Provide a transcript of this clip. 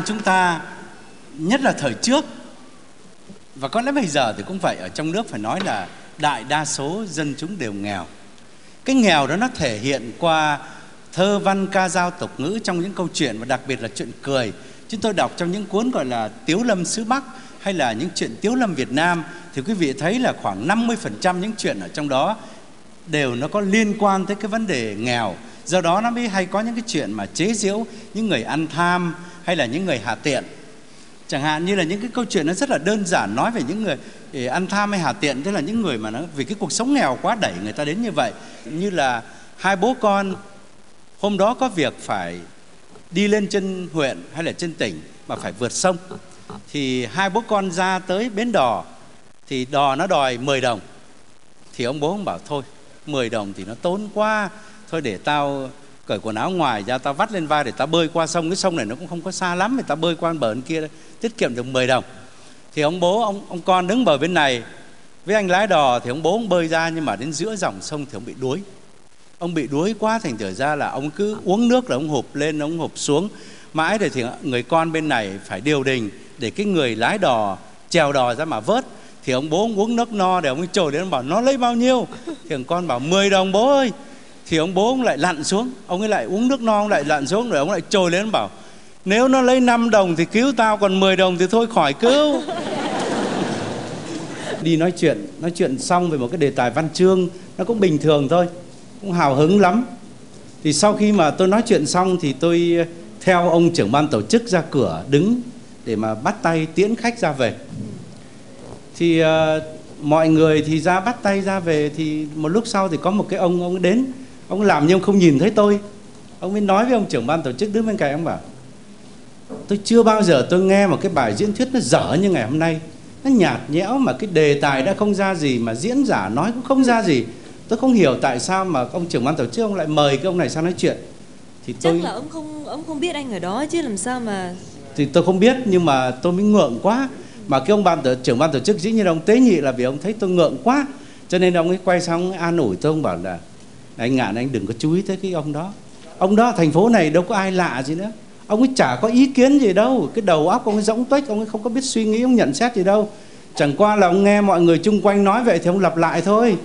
chúng ta, nhất là thời trước, và có lẽ bây giờ thì cũng vậy, ở trong nước phải nói là đại đa số dân chúng đều nghèo. Cái nghèo đó nó thể hiện qua thơ văn ca dao tục ngữ trong những câu chuyện, và đặc biệt là chuyện cười. Chúng tôi đọc trong những cuốn gọi là tiếu lâm xứ bắc hay là những chuyện tiếu lâm việt nam, thì quý vị thấy là khoảng 50% những chuyện ở trong đó đều nó có liên quan tới cái vấn đề nghèo. Do đó nó mới hay có những cái chuyện mà chế giễu những người ăn tham hay là những người hà tiện? Chẳng hạn như là những cái câu chuyện nó rất là đơn giản, nói về những người ừ, ăn tham hay hà tiện, tức là những người mà nó, vì cái cuộc sống nghèo quá đẩy người ta đến như vậy. Như là hai bố con, hôm đó có việc phải đi lên trên huyện hay là trên tỉnh mà phải vượt sông. Thì hai bố con ra tới bến đò, thì đò nó đòi 10 đồng. Thì ông bố ông bảo, thôi 10 đồng thì nó tốn quá, thôi để tao cởi quần áo ngoài ra ta vắt lên vai để ta bơi qua sông. Cái sông này nó cũng không có xa lắm, thì ta bơi qua bờ bên kia tiết kiệm được 10 đồng. Thì ông bố, ông ông con đứng bờ bên này với anh lái đò, thì ông bố ông bơi ra, nhưng mà đến giữa dòng sông thì ông bị đuối. Ông bị đuối quá thành thử ra là ông cứ uống nước là ông hụp lên, ông hụp xuống. Mãi rồi thì người con bên này phải điều đình để cái người lái đò trèo đò ra mà vớt. Thì ông bố ông uống nước no để ông ấy trồi đến ông bảo, nó lấy bao nhiêu? Thì ông con bảo 10 đồng bố ơi thì ông bố ông lại lặn xuống. Ông ấy lại uống nước non lại lặn xuống rồi ông lại trồi lên bảo nếu nó lấy 5 đồng thì cứu tao còn 10 đồng thì thôi khỏi cứu. Đi nói chuyện nói chuyện xong về một cái đề tài văn chương nó cũng bình thường thôi cũng hào hứng lắm. Thì sau khi mà tôi nói chuyện xong thì tôi ờ, theo ông trưởng ban tổ chức ra cửa đứng để mà bắt tay tiễn khách ra về. Thì uh, mọi người thì ra bắt tay ra về thì một lúc sau thì có một cái ông ông đến ông làm như ông không nhìn thấy tôi. Ông mới nói với ông trưởng ban tổ chức đứng bên cạnh ông bảo tôi chưa bao giờ tôi nghe một cái bài diễn thuyết nó dở như ngày hôm nay. Nó nhạt nhẽo mà cái đề tài đã không ra gì mà diễn giả nói cũng không ra gì. Tôi không hiểu tại sao mà ông trưởng ban tổ chức ông lại mời cái ông này sang nói chuyện. Thì chắc tôi... là ông không ông không biết anh ở đó chứ làm sao mà thì tôi không biết nhưng mà tôi mới ngượng quá. Mà cái ông ban tổ, trưởng ban tổ chức dĩ nhiên ông tế nhị là vì ông thấy tôi ngượng quá. Cho nên ông ấy quay sang an ủi tôi ông bảo là anh ngạn, anh đừng có chú ý tới cái ông đó. Ông đó, thành phố này đâu có ai lạ gì nữa. Ông ấy chả có ý kiến gì đâu. Cái đầu óc ông ấy rỗng tuếch, ông ấy không có biết suy nghĩ, ông nhận xét gì đâu. Chẳng qua là ông nghe mọi người chung quanh nói vậy thì ông lặp lại thôi.